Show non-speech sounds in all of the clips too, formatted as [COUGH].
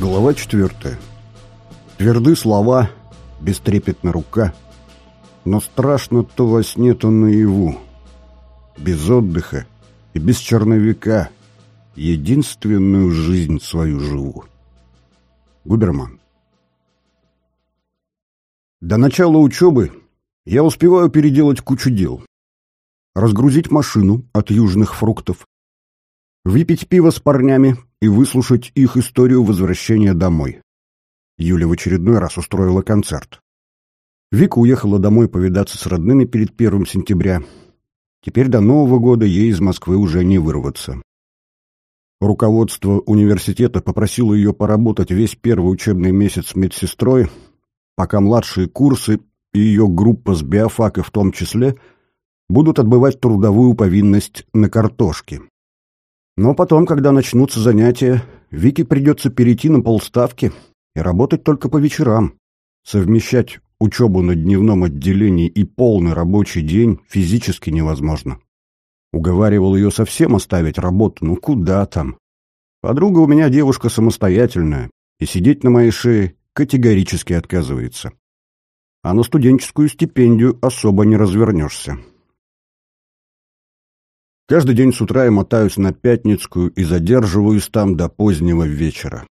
Глава четвертая. Тверды слова, бестрепетна рука, но страшно то во сне, то наяву. Без отдыха и без черновика единственную жизнь свою живу. Губерман. До начала учебы я успеваю переделать кучу дел. Разгрузить машину от южных фруктов, выпить пиво с парнями и выслушать их историю возвращения домой. Юля в очередной раз устроила концерт. Вика уехала домой повидаться с родными перед первым сентября. Теперь до Нового года ей из Москвы уже не вырваться. Руководство университета попросило ее поработать весь первый учебный месяц медсестрой, пока младшие курсы и ее группа с биофака в том числе будут отбывать трудовую повинность на картошке. Но потом, когда начнутся занятия, Вике придется перейти на полставки и работать только по вечерам. Совмещать учебу на дневном отделении и полный рабочий день физически невозможно. Уговаривал ее совсем оставить работу, ну куда там. Подруга у меня девушка самостоятельная, и сидеть на моей шее категорически отказывается. А на студенческую стипендию особо не развернешься. Каждый день с утра я мотаюсь на Пятницкую и задерживаюсь там до позднего вечера.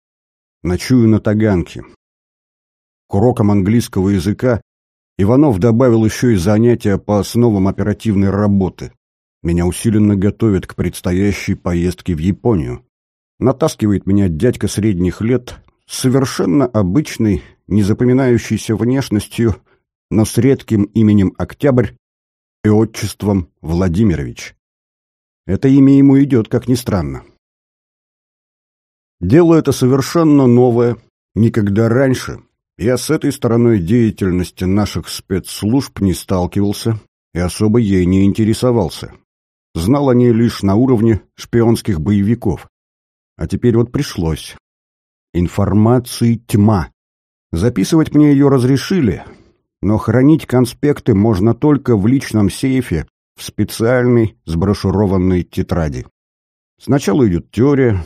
Ночую на Таганке. К урокам английского языка Иванов добавил еще и занятия по основам оперативной работы. Меня усиленно готовят к предстоящей поездке в Японию. Натаскивает меня дядька средних лет совершенно обычной, незапоминающейся внешностью, но с редким именем Октябрь и отчеством Владимирович. Это имя ему идет, как ни странно. Дело это совершенно новое, никогда раньше. Я с этой стороной деятельности наших спецслужб не сталкивался и особо ей не интересовался. Знал о ней лишь на уровне шпионских боевиков. А теперь вот пришлось. Информации тьма. Записывать мне ее разрешили, но хранить конспекты можно только в личном сейфе в специальной сброшурованной тетради. Сначала идет теория,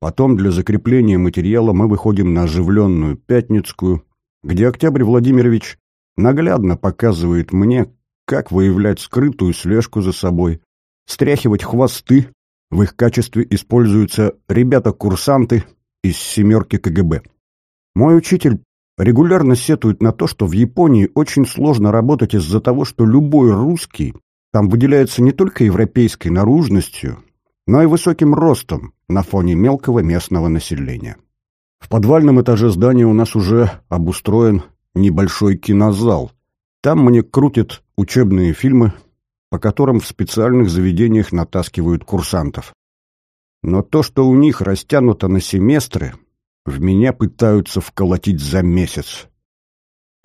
потом для закрепления материала мы выходим на оживленную Пятницкую, где Октябрь Владимирович наглядно показывает мне, как выявлять скрытую слежку за собой, стряхивать хвосты, в их качестве используются ребята-курсанты из «семерки КГБ». Мой учитель регулярно сетует на то, что в Японии очень сложно работать из-за того, что любой русский там выделяется не только европейской наружностью, но и высоким ростом на фоне мелкого местного населения. В подвальном этаже здания у нас уже обустроен небольшой кинозал. Там мне крутят учебные фильмы, по которым в специальных заведениях натаскивают курсантов. Но то, что у них растянуто на семестры, в меня пытаются вколотить за месяц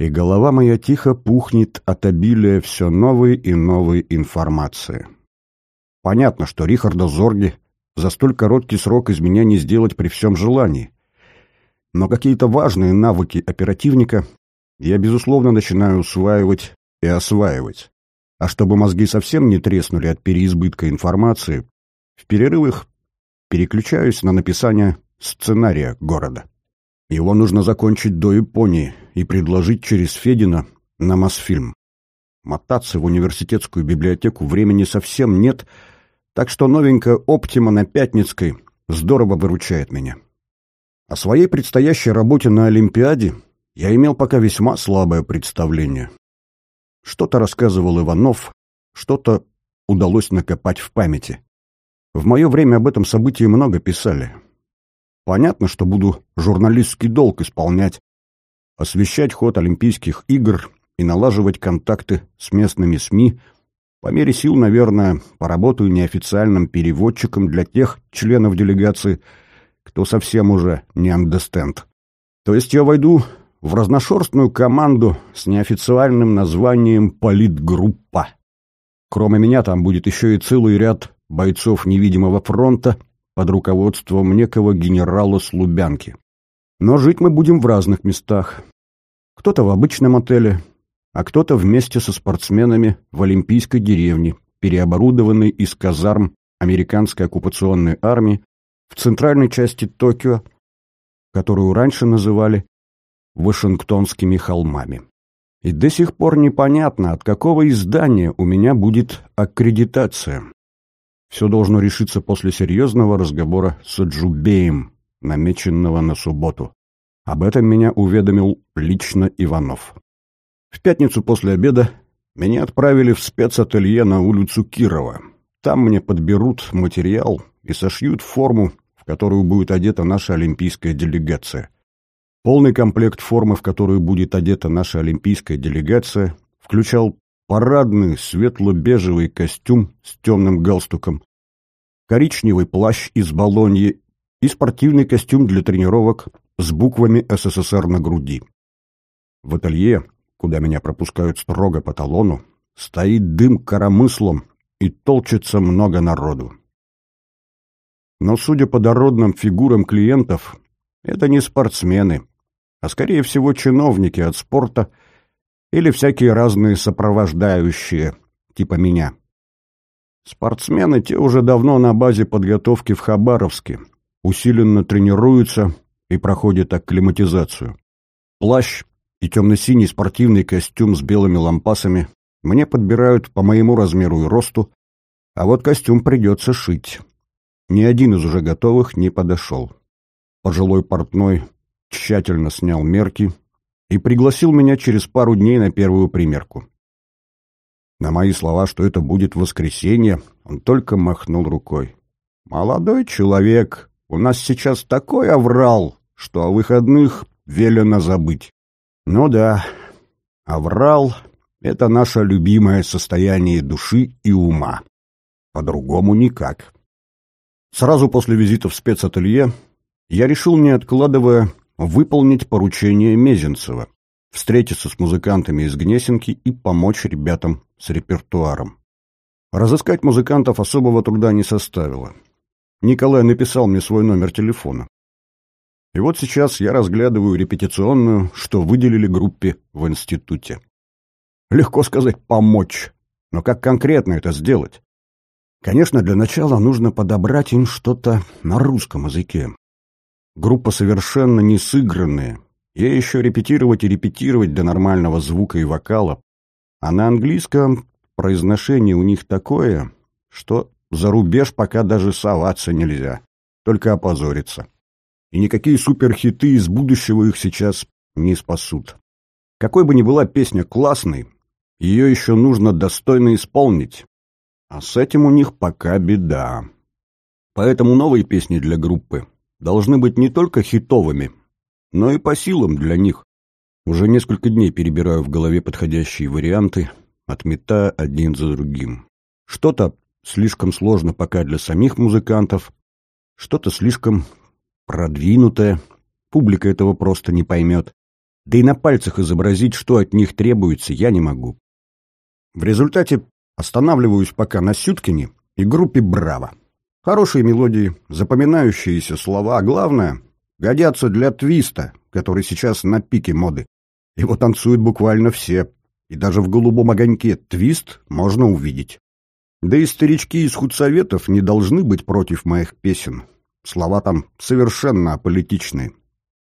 и голова моя тихо пухнет от обилия все новой и новой информации. Понятно, что Рихарда Зорги за столь короткий срок из меня не сделать при всем желании. Но какие-то важные навыки оперативника я, безусловно, начинаю усваивать и осваивать. А чтобы мозги совсем не треснули от переизбытка информации, в перерывах переключаюсь на написание сценария города. Его нужно закончить до Японии и предложить через Федина на Мосфильм. Мотаться в университетскую библиотеку времени совсем нет, так что новенькая «Оптима» на Пятницкой здорово выручает меня. О своей предстоящей работе на Олимпиаде я имел пока весьма слабое представление. Что-то рассказывал Иванов, что-то удалось накопать в памяти. В мое время об этом событии много писали. Понятно, что буду журналистский долг исполнять, освещать ход Олимпийских игр и налаживать контакты с местными СМИ. По мере сил, наверное, поработаю неофициальным переводчиком для тех членов делегации, кто совсем уже не understand. То есть я войду в разношерстную команду с неофициальным названием «Политгруппа». Кроме меня там будет еще и целый ряд бойцов невидимого фронта — под руководством некого генерала Слубянки. Но жить мы будем в разных местах. Кто-то в обычном отеле, а кто-то вместе со спортсменами в Олимпийской деревне, переоборудованной из казарм американской оккупационной армии в центральной части Токио, которую раньше называли Вашингтонскими холмами. И до сих пор непонятно, от какого издания у меня будет аккредитация. Все должно решиться после серьезного разговора с Аджубеем, намеченного на субботу. Об этом меня уведомил лично Иванов. В пятницу после обеда меня отправили в спецателье на улицу Кирова. Там мне подберут материал и сошьют форму, в которую будет одета наша олимпийская делегация. Полный комплект формы, в которую будет одета наша олимпийская делегация, включал парадный светло-бежевый костюм с темным галстуком, коричневый плащ из балоньи и спортивный костюм для тренировок с буквами СССР на груди. В ателье, куда меня пропускают строго по талону, стоит дым коромыслом и толчется много народу. Но, судя по дородным фигурам клиентов, это не спортсмены, а скорее всего чиновники от спорта или всякие разные сопровождающие, типа меня. Спортсмены те уже давно на базе подготовки в Хабаровске, усиленно тренируются и проходят акклиматизацию. Плащ и темно-синий спортивный костюм с белыми лампасами мне подбирают по моему размеру и росту, а вот костюм придется шить. Ни один из уже готовых не подошел. Пожилой портной тщательно снял мерки и пригласил меня через пару дней на первую примерку. На мои слова, что это будет воскресенье, он только махнул рукой. «Молодой человек, у нас сейчас такой оврал, что о выходных велено забыть». «Ну да, оврал — это наше любимое состояние души и ума. По-другому никак». Сразу после визита в спецателье я решил, не откладывая, выполнить поручение Мезенцева, встретиться с музыкантами из Гнесинки и помочь ребятам с репертуаром. Разыскать музыкантов особого труда не составило. Николай написал мне свой номер телефона. И вот сейчас я разглядываю репетиционную, что выделили группе в институте. Легко сказать «помочь», но как конкретно это сделать? Конечно, для начала нужно подобрать им что-то на русском языке. Группа совершенно не сыгранная. Ей еще репетировать и репетировать до нормального звука и вокала. А на английском произношение у них такое, что за рубеж пока даже соваться нельзя. Только опозориться. И никакие суперхиты из будущего их сейчас не спасут. Какой бы ни была песня классной, ее еще нужно достойно исполнить. А с этим у них пока беда. Поэтому новые песни для группы должны быть не только хитовыми, но и по силам для них. Уже несколько дней перебираю в голове подходящие варианты, отметая один за другим. Что-то слишком сложно пока для самих музыкантов, что-то слишком продвинутое, публика этого просто не поймет. Да и на пальцах изобразить, что от них требуется, я не могу. В результате останавливаюсь пока на Сюткине и группе «Браво». Хорошие мелодии, запоминающиеся слова, а главное, годятся для твиста, который сейчас на пике моды. Его танцуют буквально все, и даже в голубом огоньке твист можно увидеть. Да и старички из худсоветов не должны быть против моих песен. Слова там совершенно аполитичные.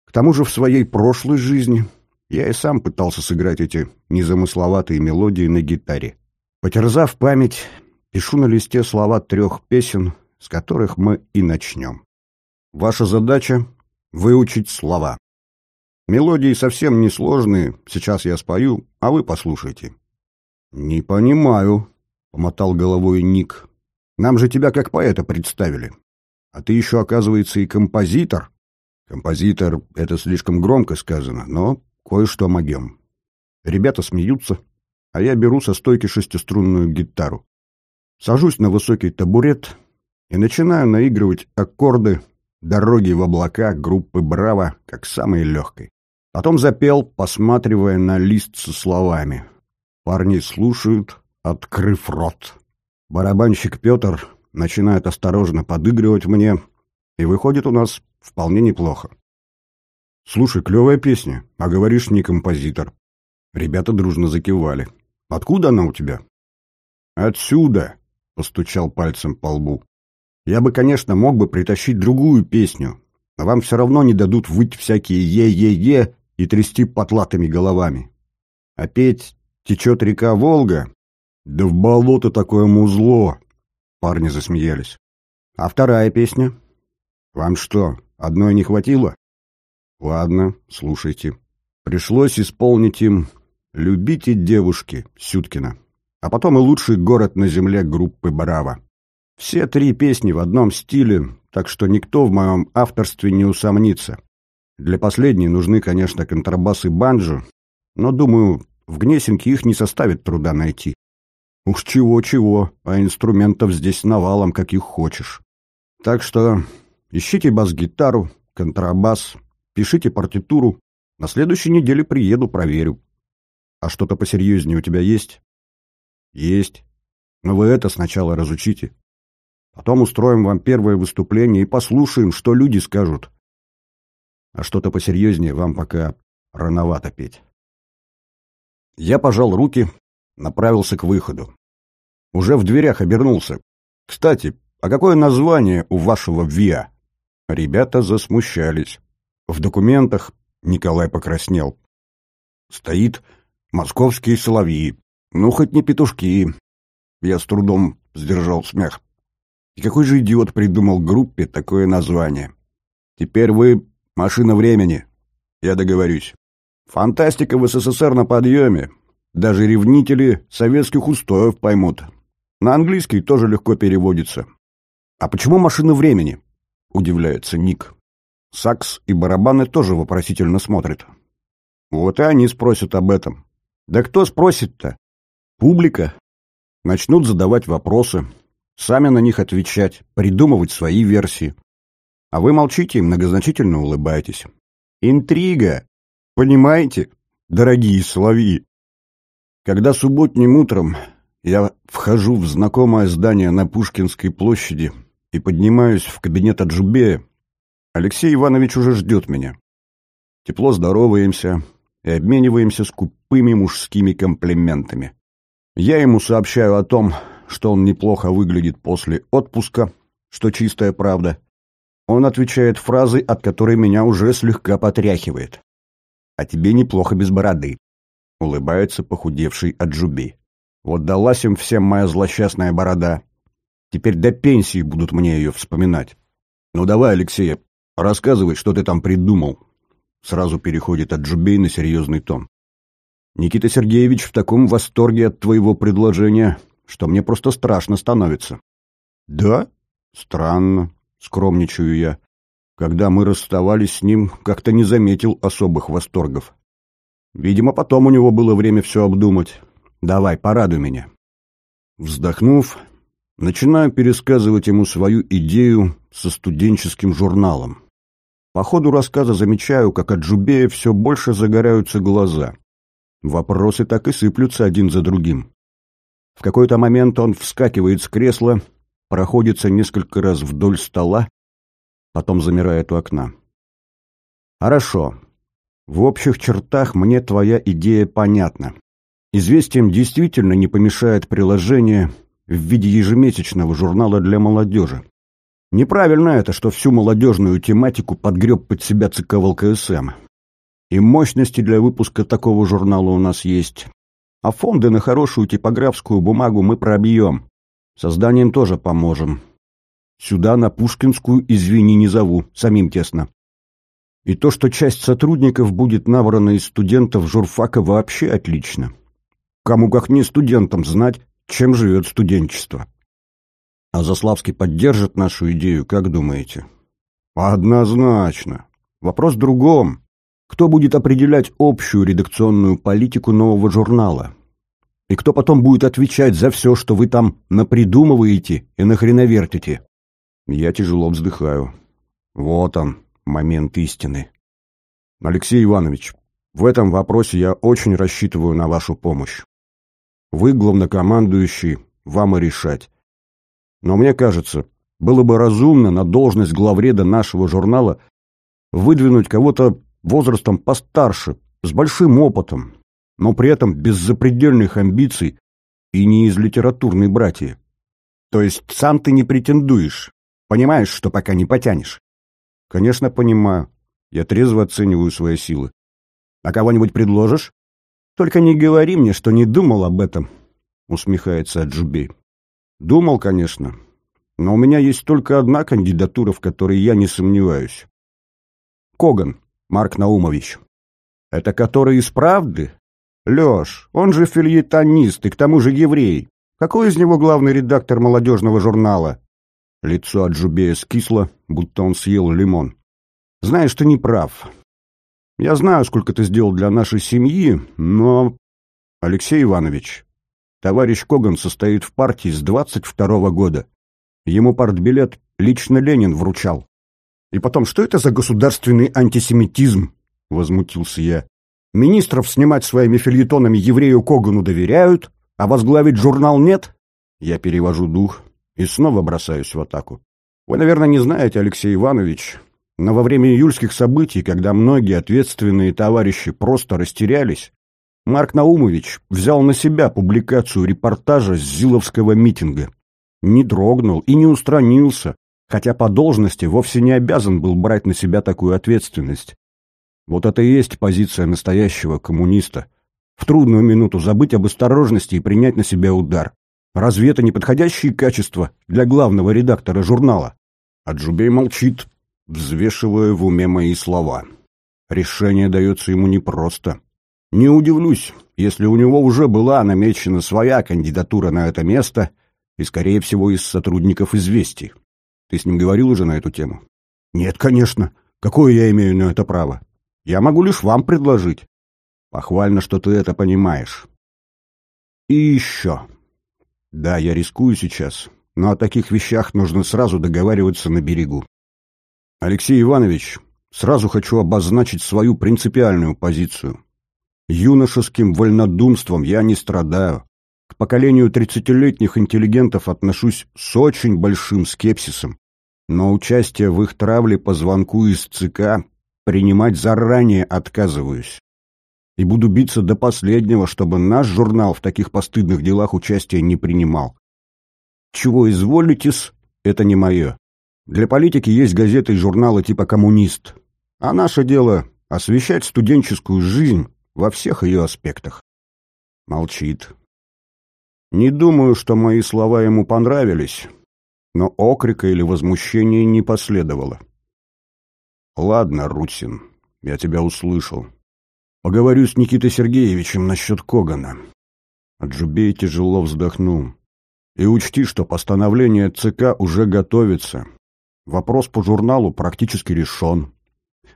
К тому же в своей прошлой жизни я и сам пытался сыграть эти незамысловатые мелодии на гитаре. Потерзав память, пишу на листе слова трех песен — с которых мы и начнем. Ваша задача — выучить слова. Мелодии совсем несложные, сейчас я спою, а вы послушайте. «Не понимаю», — помотал головой Ник. «Нам же тебя как поэта представили. А ты еще, оказывается, и композитор». «Композитор — это слишком громко сказано, но кое-что могем». Ребята смеются, а я беру со стойки шестиструнную гитару. Сажусь на высокий табурет и начинаю наигрывать аккорды «Дороги в облака» группы «Браво» как самой легкой. Потом запел, посматривая на лист со словами. Парни слушают, открыв рот. Барабанщик Петр начинает осторожно подыгрывать мне, и выходит у нас вполне неплохо. «Слушай, клевая песня, а говоришь, не композитор». Ребята дружно закивали. «Откуда она у тебя?» «Отсюда», — постучал пальцем по лбу. Я бы, конечно, мог бы притащить другую песню, а вам все равно не дадут выть всякие «е-е-е» и трясти потлатыми головами. А петь «Течет река Волга»? Да в болото такое музло! Парни засмеялись. А вторая песня? Вам что, одной не хватило? Ладно, слушайте. Пришлось исполнить им «Любите девушки» Сюткина, а потом и лучший город на земле группы «Браво». Все три песни в одном стиле, так что никто в моем авторстве не усомнится. Для последней нужны, конечно, контрабас и банджо, но, думаю, в Гнесинке их не составит труда найти. Уж чего-чего, а инструментов здесь навалом, каких хочешь. Так что ищите бас-гитару, контрабас, пишите партитуру. На следующей неделе приеду, проверю. А что-то посерьезнее у тебя есть? Есть. Но вы это сначала разучите. Потом устроим вам первое выступление и послушаем, что люди скажут. А что-то посерьезнее вам пока рановато петь. Я пожал руки, направился к выходу. Уже в дверях обернулся. Кстати, а какое название у вашего ВИА? Ребята засмущались. В документах Николай покраснел. Стоит «Московские соловьи». Ну, хоть не петушки. Я с трудом сдержал смех. И какой же идиот придумал группе такое название? Теперь вы машина времени. Я договорюсь. Фантастика в СССР на подъеме. Даже ревнители советских устоев поймут. На английский тоже легко переводится. А почему машина времени? Удивляется Ник. Сакс и барабаны тоже вопросительно смотрят. Вот и они спросят об этом. Да кто спросит-то? Публика. Начнут задавать вопросы, сами на них отвечать, придумывать свои версии. А вы молчите и многозначительно улыбаетесь. Интрига! Понимаете, дорогие соловьи? Когда субботним утром я вхожу в знакомое здание на Пушкинской площади и поднимаюсь в кабинет Аджубея, Алексей Иванович уже ждет меня. Тепло здороваемся и обмениваемся скупыми мужскими комплиментами. Я ему сообщаю о том, что он неплохо выглядит после отпуска, что чистая правда. Он отвечает фразой, от которой меня уже слегка потряхивает. «А тебе неплохо без бороды», — улыбается похудевший Аджуби. «Вот далась им всем моя злосчастная борода. Теперь до пенсии будут мне ее вспоминать. Ну давай, Алексей, рассказывай, что ты там придумал». Сразу переходит Аджубей на серьезный тон. «Никита Сергеевич в таком восторге от твоего предложения, что мне просто страшно становится». «Да? Странно», — скромничаю я. Когда мы расставались с ним, как-то не заметил особых восторгов. Видимо, потом у него было время все обдумать. Давай, порадуй меня. Вздохнув, начинаю пересказывать ему свою идею со студенческим журналом. По ходу рассказа замечаю, как от Джубея все больше загораются глаза. Вопросы так и сыплются один за другим. В какой-то момент он вскакивает с кресла, проходится несколько раз вдоль стола, потом замирает у окна. «Хорошо. В общих чертах мне твоя идея понятна. Известиям действительно не помешает приложение в виде ежемесячного журнала для молодежи. Неправильно это, что всю молодежную тематику подгреб под себя ЦК ВЛКСМ. И мощности для выпуска такого журнала у нас есть. А фонды на хорошую типографскую бумагу мы пробьем. Созданием тоже поможем. Сюда, на Пушкинскую, извини, не зову, самим тесно. И то, что часть сотрудников будет набрана из студентов журфака, вообще отлично. Кому как не студентам знать, чем живет студенчество. А Заславский поддержит нашу идею, как думаете? Однозначно. Вопрос в другом. Кто будет определять общую редакционную политику нового журнала? И кто потом будет отвечать за все, что вы там напридумываете и нахреновертите? Я тяжело вздыхаю. Вот он, момент истины. Алексей Иванович, в этом вопросе я очень рассчитываю на вашу помощь. Вы, главнокомандующий, вам и решать. Но мне кажется, было бы разумно на должность главреда нашего журнала выдвинуть кого-то возрастом постарше, с большим опытом, но при этом без запредельных амбиций и не из литературной братьи. То есть сам ты не претендуешь, Понимаешь, что пока не потянешь? Конечно, понимаю. Я трезво оцениваю свои силы. А кого-нибудь предложишь? Только не говори мне, что не думал об этом, усмехается Аджубей. Думал, конечно. Но у меня есть только одна кандидатура, в которой я не сомневаюсь. Коган, Марк Наумович. Это который из правды? Лёш, он же фильетонист и к тому же еврей. Какой из него главный редактор молодежного журнала? Лицо Аджубея скисло, будто он съел лимон. Знаешь, ты не прав. Я знаю, сколько ты сделал для нашей семьи, но... Алексей Иванович, товарищ Коган состоит в партии с двадцать второго года. Ему партбилет лично Ленин вручал. И потом, что это за государственный антисемитизм? Возмутился я. Министров снимать своими фильетонами еврею Когану доверяют, а возглавить журнал нет? Я перевожу дух и снова бросаюсь в атаку. Вы, наверное, не знаете, Алексей Иванович, но во время июльских событий, когда многие ответственные товарищи просто растерялись, Марк Наумович взял на себя публикацию репортажа с Зиловского митинга. Не дрогнул и не устранился, хотя по должности вовсе не обязан был брать на себя такую ответственность. Вот это и есть позиция настоящего коммуниста. В трудную минуту забыть об осторожности и принять на себя удар. Разве это не подходящие качества для главного редактора журнала? А Джубей молчит, взвешивая в уме мои слова. Решение дается ему непросто. Не удивлюсь, если у него уже была намечена своя кандидатура на это место, и, скорее всего, из сотрудников «Известий». Ты с ним говорил уже на эту тему? Нет, конечно. Какое я имею на это право? Я могу лишь вам предложить. Похвально, что ты это понимаешь. И еще. Да, я рискую сейчас, но о таких вещах нужно сразу договариваться на берегу. Алексей Иванович, сразу хочу обозначить свою принципиальную позицию. Юношеским вольнодумством я не страдаю. К поколению тридцатилетних интеллигентов отношусь с очень большим скепсисом, но участие в их травле по звонку из ЦК принимать заранее отказываюсь. И буду биться до последнего, чтобы наш журнал в таких постыдных делах участия не принимал. Чего изволитесь, это не мое. Для политики есть газеты и журналы типа «Коммунист», а наше дело — освещать студенческую жизнь во всех ее аспектах. Молчит. Не думаю, что мои слова ему понравились, но окрика или возмущения не последовало. «Ладно, Русин, я тебя услышал. Поговорю с Никитой Сергеевичем насчет Когана». Аджубей тяжело вздохнул. «И учти, что постановление ЦК уже готовится. Вопрос по журналу практически решен.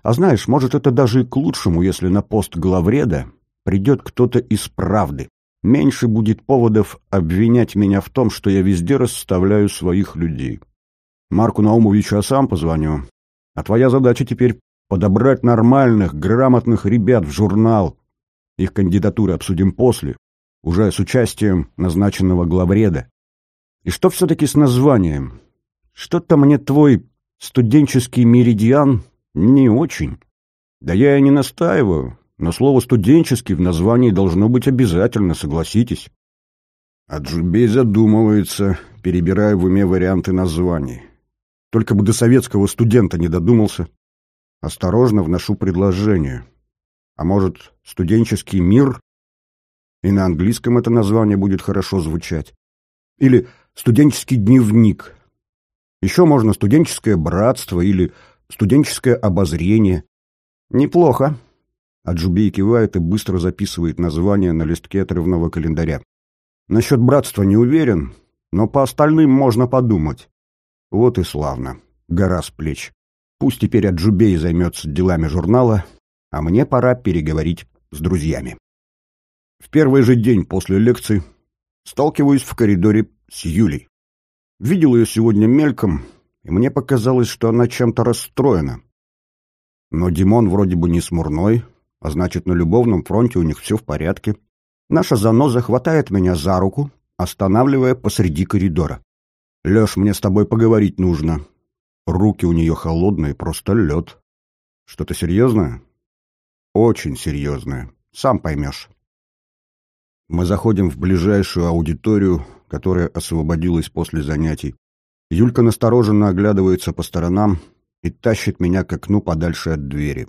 А знаешь, может, это даже и к лучшему, если на пост главреда придет кто-то из правды. Меньше будет поводов обвинять меня в том, что я везде расставляю своих людей. Марку Наумовичу я сам позвоню, а твоя задача теперь подобрать нормальных, грамотных ребят в журнал. Их кандидатуры обсудим после, уже с участием назначенного главреда. И что все-таки с названием? Что-то мне твой студенческий меридиан не очень. Да я и не настаиваю, но слово «студенческий» в названии должно быть обязательно, согласитесь. А Джубей задумывается, перебирая в уме варианты названий. Только бы до советского студента не додумался. Осторожно вношу предложение. А может, студенческий мир? И на английском это название будет хорошо звучать. Или студенческий дневник. Еще можно студенческое братство или студенческое обозрение. Неплохо. Аджубей кивает и быстро записывает название на листке отрывного календаря. Насчет братства не уверен, но по остальным можно подумать. Вот и славно. Гора с плеч. Пусть теперь Аджубей займется делами журнала, а мне пора переговорить с друзьями. В первый же день после лекции сталкиваюсь в коридоре с Юлей. Видел ее сегодня мельком, и мне показалось, что она чем-то расстроена. Но Димон вроде бы не смурной, а значит, на любовном фронте у них все в порядке. Наша заноза хватает меня за руку, останавливая посреди коридора. «Леш, мне с тобой поговорить нужно». Руки у нее холодные, просто лед. «Что-то серьезное?» «Очень серьезное. Сам поймешь». Мы заходим в ближайшую аудиторию, которая освободилась после занятий. Юлька настороженно оглядывается по сторонам, и тащит меня к окну подальше от двери.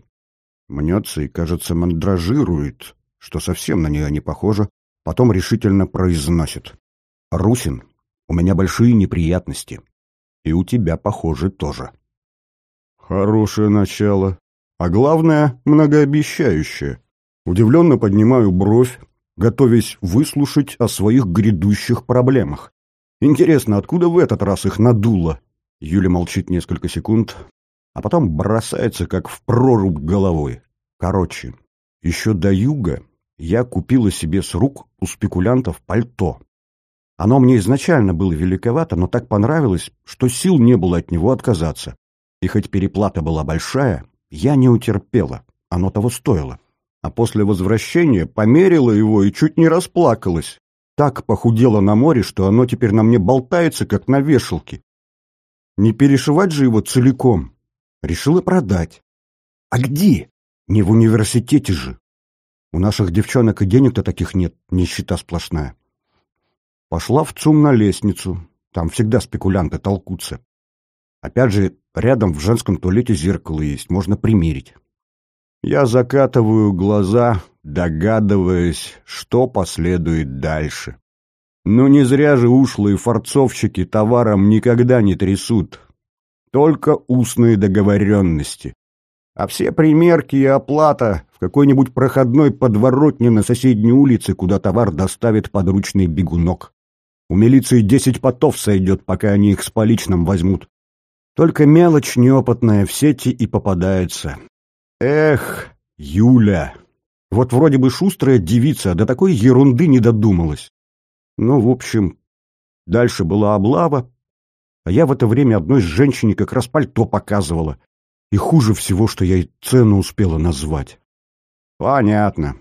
Мнется и, кажется, мандражирует, что совсем на нее не похоже, потом решительно произносит. «Русин, у меня большие неприятности. И у тебя, похоже, тоже». Хорошее начало. А главное, многообещающее. Удивленно поднимаю бровь, готовясь выслушать о своих грядущих проблемах. Интересно, откуда в этот раз их надуло? Юля молчит несколько секунд, а потом бросается, как в прорубь головой. Короче, еще до юга я купила себе с рук у спекулянтов пальто. Оно мне изначально было великовато, но так понравилось, что сил не было от него отказаться. И хоть переплата была большая, я не утерпела, оно того стоило. А после возвращения померила его и чуть не расплакалась. Так похудела на море, что оно теперь на мне болтается, как на вешалке. Не перешивать же его целиком. Решила продать. А где? Не в университете же. У наших девчонок и денег-то таких нет, нищета сплошная. Пошла в ЦУМ на лестницу. Там всегда спекулянты толкутся. Опять же, рядом в женском туалете зеркало есть, можно примерить. Я закатываю глаза, догадываясь, что последует дальше. Но не зря же ушлые форцовщики товаром никогда не трясут. Только устные договоренности. А все примерки и оплата в какой-нибудь проходной подворотне на соседней улице, куда товар доставит подручный бегунок. У милиции десять потов сойдет, пока они их с поличным возьмут. Только мелочь неопытная в сети и попадается. Эх, Юля! Вот вроде бы шустрая девица, до такой ерунды не додумалась. Ну, в общем, дальше была облава, а я в это время одной женщине как раз пальто показывала. И хуже всего, что я ей цену успела назвать. Понятно.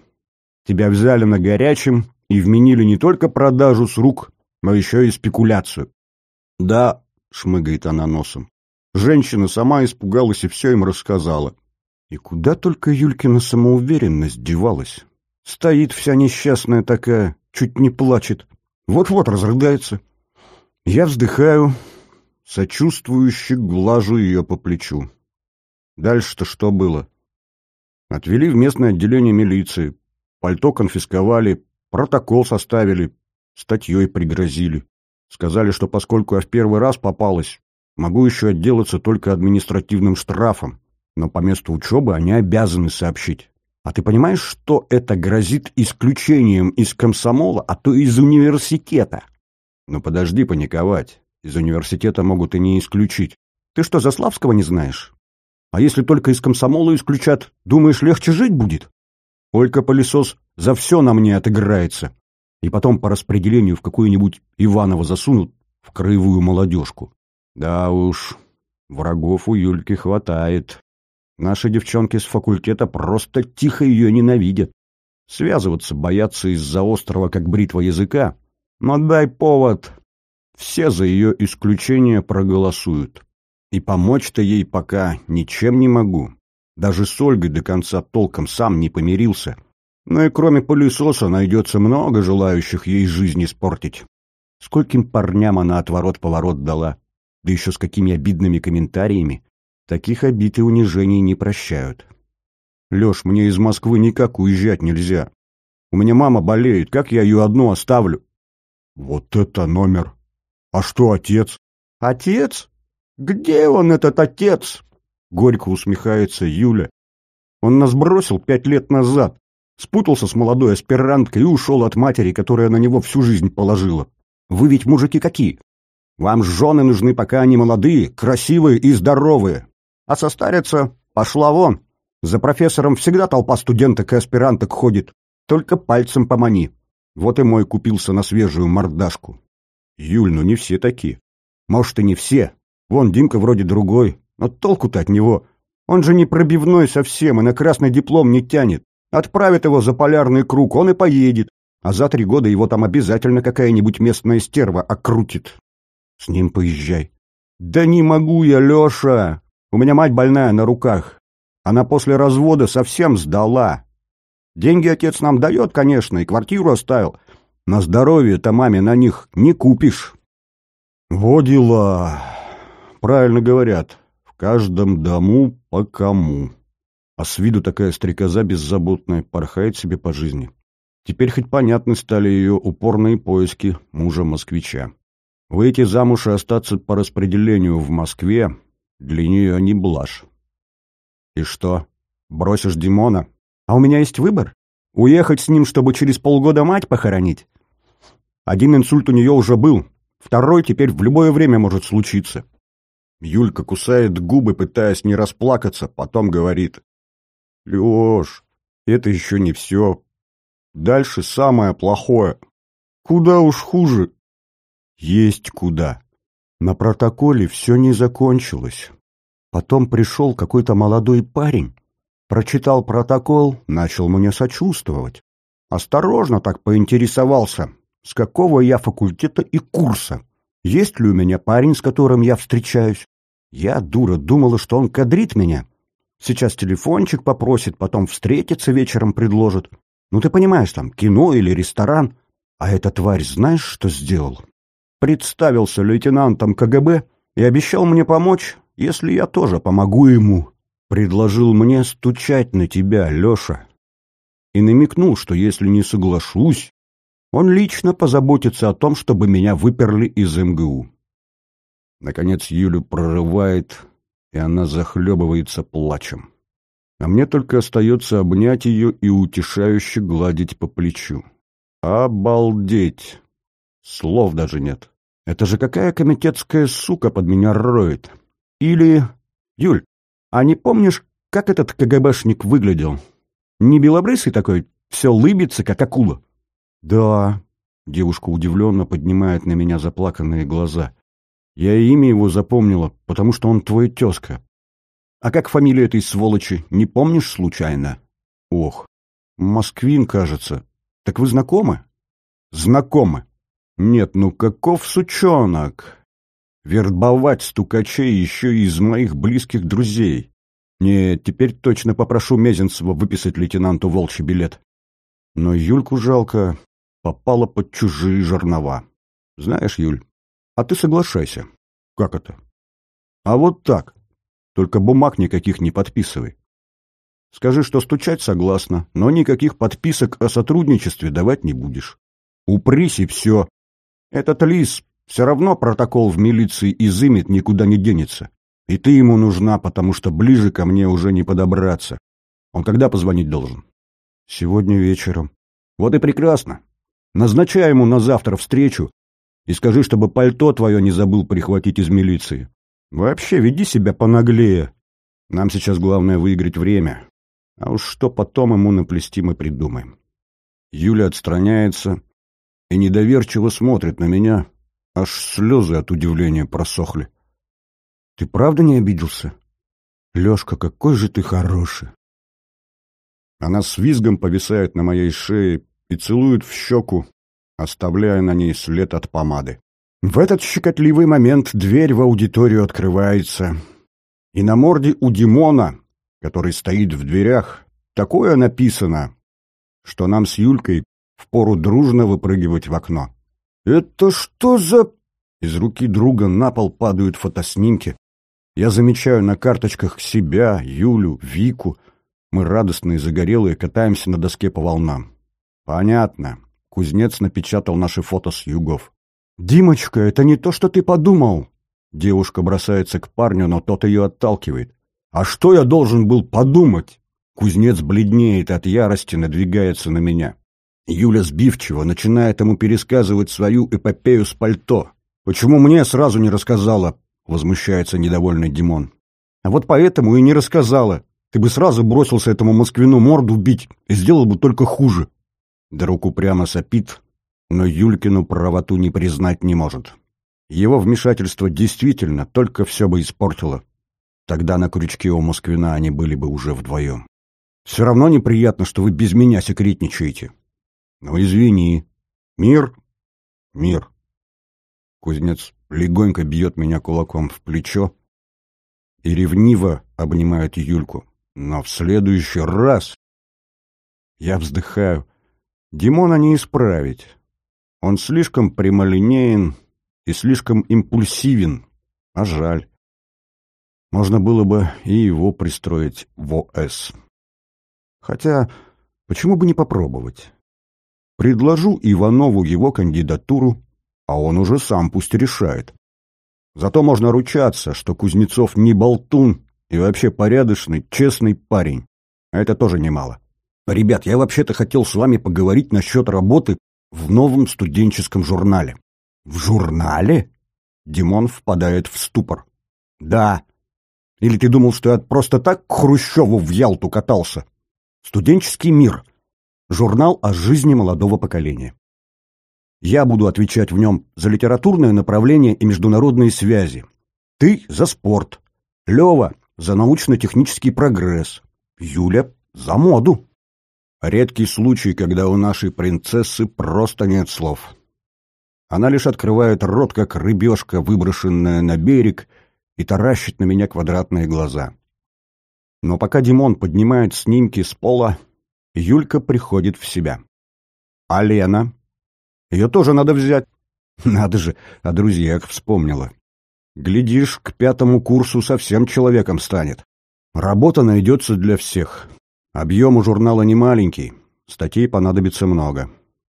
Тебя взяли на горячем и вменили не только продажу с рук, но еще и спекуляцию. Да, шмыгает она носом. Женщина сама испугалась и все им рассказала. И куда только Юлькина самоуверенность девалась. Стоит вся несчастная такая, чуть не плачет. Вот-вот разрыдается. Я вздыхаю, сочувствующе глажу ее по плечу. Дальше-то что было? Отвели в местное отделение милиции. Пальто конфисковали, протокол составили, статьей пригрозили. Сказали, что поскольку я в первый раз попалась, Могу еще отделаться только административным штрафом, но по месту учебы они обязаны сообщить. А ты понимаешь, что это грозит исключением из комсомола, а то из университета? Ну подожди паниковать. Из университета могут и не исключить. Ты что, Заславского не знаешь? А если только из комсомола исключат, думаешь, легче жить будет? Олька-пылесос за все на мне отыграется. И потом по распределению в какую-нибудь Иваново засунут в краевую молодежку. Да уж, врагов у Юльки хватает. Наши девчонки с факультета просто тихо ее ненавидят. Связываться боятся из-за острова, как бритва языка. Но дай повод. Все за ее исключение проголосуют. И помочь-то ей пока ничем не могу. Даже с Ольгой до конца толком сам не помирился. Но и кроме пылесоса найдется много желающих ей жизнь испортить. Скольким парням она отворот-поворот дала да еще с какими обидными комментариями, таких обид и унижений не прощают. Леш, мне из Москвы никак уезжать нельзя. У меня мама болеет, как я ее одну оставлю? Вот это номер! А что отец? Отец? Где он, этот отец? Горько усмехается Юля. Он нас бросил пять лет назад, спутался с молодой аспиранткой и ушел от матери, которая на него всю жизнь положила. Вы ведь мужики какие? Вам жены нужны, пока они молодые, красивые и здоровые. А состарятся — пошла вон. За профессором всегда толпа студенток и аспиранток ходит. Только пальцем помани. Вот и мой купился на свежую мордашку. Юль, ну не все такие. Может, и не все. Вон Димка вроде другой. Но толку-то от него. Он же не пробивной совсем и на красный диплом не тянет. Отправит его за полярный круг, он и поедет. А за три года его там обязательно какая-нибудь местная стерва окрутит. С ним поезжай. Да не могу я, Леша. У меня мать больная на руках. Она после развода совсем сдала. Деньги отец нам дает, конечно, и квартиру оставил. На здоровье-то маме на них не купишь. Во дела. Правильно говорят. В каждом дому по кому. А с виду такая стрекоза беззаботная, порхает себе по жизни. Теперь хоть понятны стали ее упорные поиски мужа-москвича. Выйти замуж и остаться по распределению в Москве для нее не блажь. И что, бросишь Димона? А у меня есть выбор. Уехать с ним, чтобы через полгода мать похоронить? Один инсульт у нее уже был, второй теперь в любое время может случиться. Юлька кусает губы, пытаясь не расплакаться, потом говорит. «Леш, это еще не все. Дальше самое плохое. Куда уж хуже. Есть куда. На протоколе все не закончилось. Потом пришел какой-то молодой парень, прочитал протокол, начал мне сочувствовать. Осторожно так поинтересовался, с какого я факультета и курса. Есть ли у меня парень, с которым я встречаюсь? Я, дура, думала, что он кадрит меня. Сейчас телефончик попросит, потом встретиться вечером предложит. Ну, ты понимаешь, там, кино или ресторан. А эта тварь знаешь, что сделал? Представился лейтенантом КГБ и обещал мне помочь, если я тоже помогу ему. Предложил мне стучать на тебя, Леша. И намекнул, что если не соглашусь, он лично позаботится о том, чтобы меня выперли из МГУ. Наконец Юлю прорывает, и она захлебывается плачем а мне только остается обнять ее и утешающе гладить по плечу. Обалдеть! Слов даже нет. Это же какая комитетская сука под меня роет. Или... Юль, а не помнишь, как этот КГБшник выглядел? Не белобрысый такой, все лыбится, как акула? Да. Девушка удивленно поднимает на меня заплаканные глаза. Я имя его запомнила, потому что он твой тезка. А как фамилия этой сволочи, не помнишь случайно? Ох, Москвин, кажется. Так вы знакомы? Знакомы. Нет, ну каков сучонок. Вербовать стукачей еще из моих близких друзей. Нет, теперь точно попрошу Мезенцева выписать лейтенанту волчий билет. Но Юльку жалко, попала под чужие жернова. Знаешь, Юль, а ты соглашайся. Как это? А вот так. Только бумаг никаких не подписывай. Скажи, что стучать согласна, но никаких подписок о сотрудничестве давать не будешь. Упрись и все. Этот лис все равно протокол в милиции изымет, никуда не денется. И ты ему нужна, потому что ближе ко мне уже не подобраться. Он когда позвонить должен? Сегодня вечером. Вот и прекрасно. Назначай ему на завтра встречу и скажи, чтобы пальто твое не забыл прихватить из милиции. Вообще веди себя понаглее. Нам сейчас главное выиграть время. А уж что потом ему наплести мы придумаем. Юля отстраняется и недоверчиво смотрит на меня, аж слезы от удивления просохли. Ты правда не обиделся? Лёшка, какой же ты хороший. Она с визгом повисает на моей шее и целует в щеку, оставляя на ней след от помады. В этот щекотливый момент дверь в аудиторию открывается, и на морде у Димона, который стоит в дверях, такое написано, что нам с Юлькой впору дружно выпрыгивать в окно. «Это что за...» Из руки друга на пол падают фотоснимки. Я замечаю на карточках себя, Юлю, Вику. Мы радостные, загорелые, катаемся на доске по волнам. Понятно. Кузнец напечатал наши фото с югов. «Димочка, это не то, что ты подумал!» Девушка бросается к парню, но тот ее отталкивает. «А что я должен был подумать?» Кузнец бледнеет от ярости, надвигается на меня. Юля сбивчиво начинает ему пересказывать свою эпопею с пальто. «Почему мне сразу не рассказала?» — возмущается недовольный Димон. «А вот поэтому и не рассказала. Ты бы сразу бросился этому москвину морду бить и сделал бы только хуже». Друг упрямо сопит, но Юлькину правоту не признать не может. Его вмешательство действительно только все бы испортило. Тогда на крючке у Москвина они были бы уже вдвоем. Все равно неприятно, что вы без меня секретничаете. Ну, извини. Мир? Мир. Кузнец легонько бьет меня кулаком в плечо и ревниво обнимает Юльку. Но в следующий раз... Я вздыхаю. Димона не исправить. Он слишком прямолинеен и слишком импульсивен, а жаль. Можно было бы и его пристроить в ОС. Хотя, почему бы не попробовать? Предложу Иванову его кандидатуру, а он уже сам пусть решает. Зато можно ручаться, что Кузнецов не болтун и вообще порядочный, честный парень. А это тоже немало. Ребят, я вообще-то хотел с вами поговорить насчет работы в новом студенческом журнале. В журнале? Димон впадает в ступор. Да. Или ты думал, что я просто так к Хрущеву в Ялту катался? Студенческий мир. Журнал о жизни молодого поколения. Я буду отвечать в нем за литературное направление и международные связи. Ты за спорт. Лева за научно-технический прогресс. Юля за моду. Редкий случай, когда у нашей принцессы просто нет слов. Она лишь открывает рот, как рыбешка, выброшенная на берег, и таращит на меня квадратные глаза. Но пока Димон поднимает снимки с пола, Юлька приходит в себя. А Лена? Ее тоже надо взять. [LAUGHS] Надо же, о друзьях вспомнила. Глядишь, к пятому курсу совсем человеком станет. Работа найдется для всех. Объем у журнала не маленький, статей понадобится много.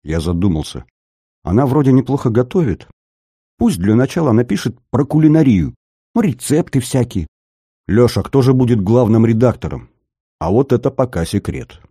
Я задумался. Она вроде неплохо готовит. Пусть для начала напишет про кулинарию. Ну, рецепты всякие. Леша, кто же будет главным редактором? А вот это пока секрет.